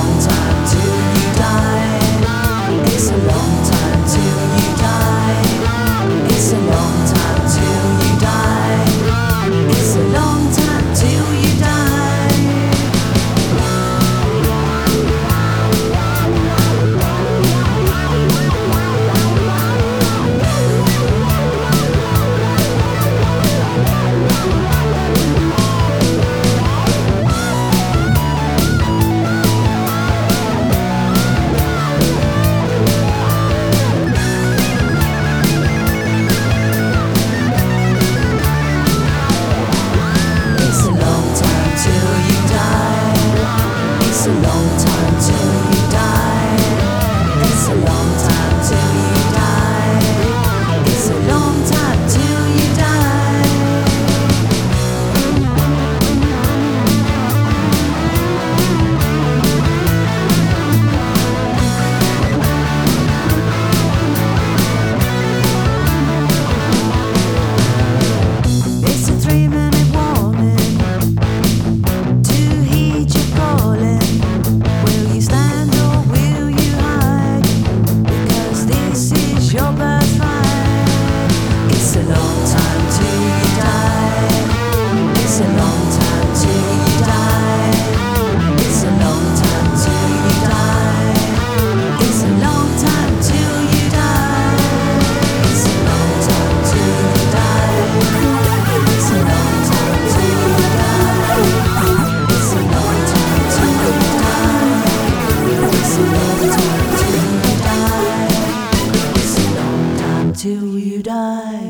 long time. till you die.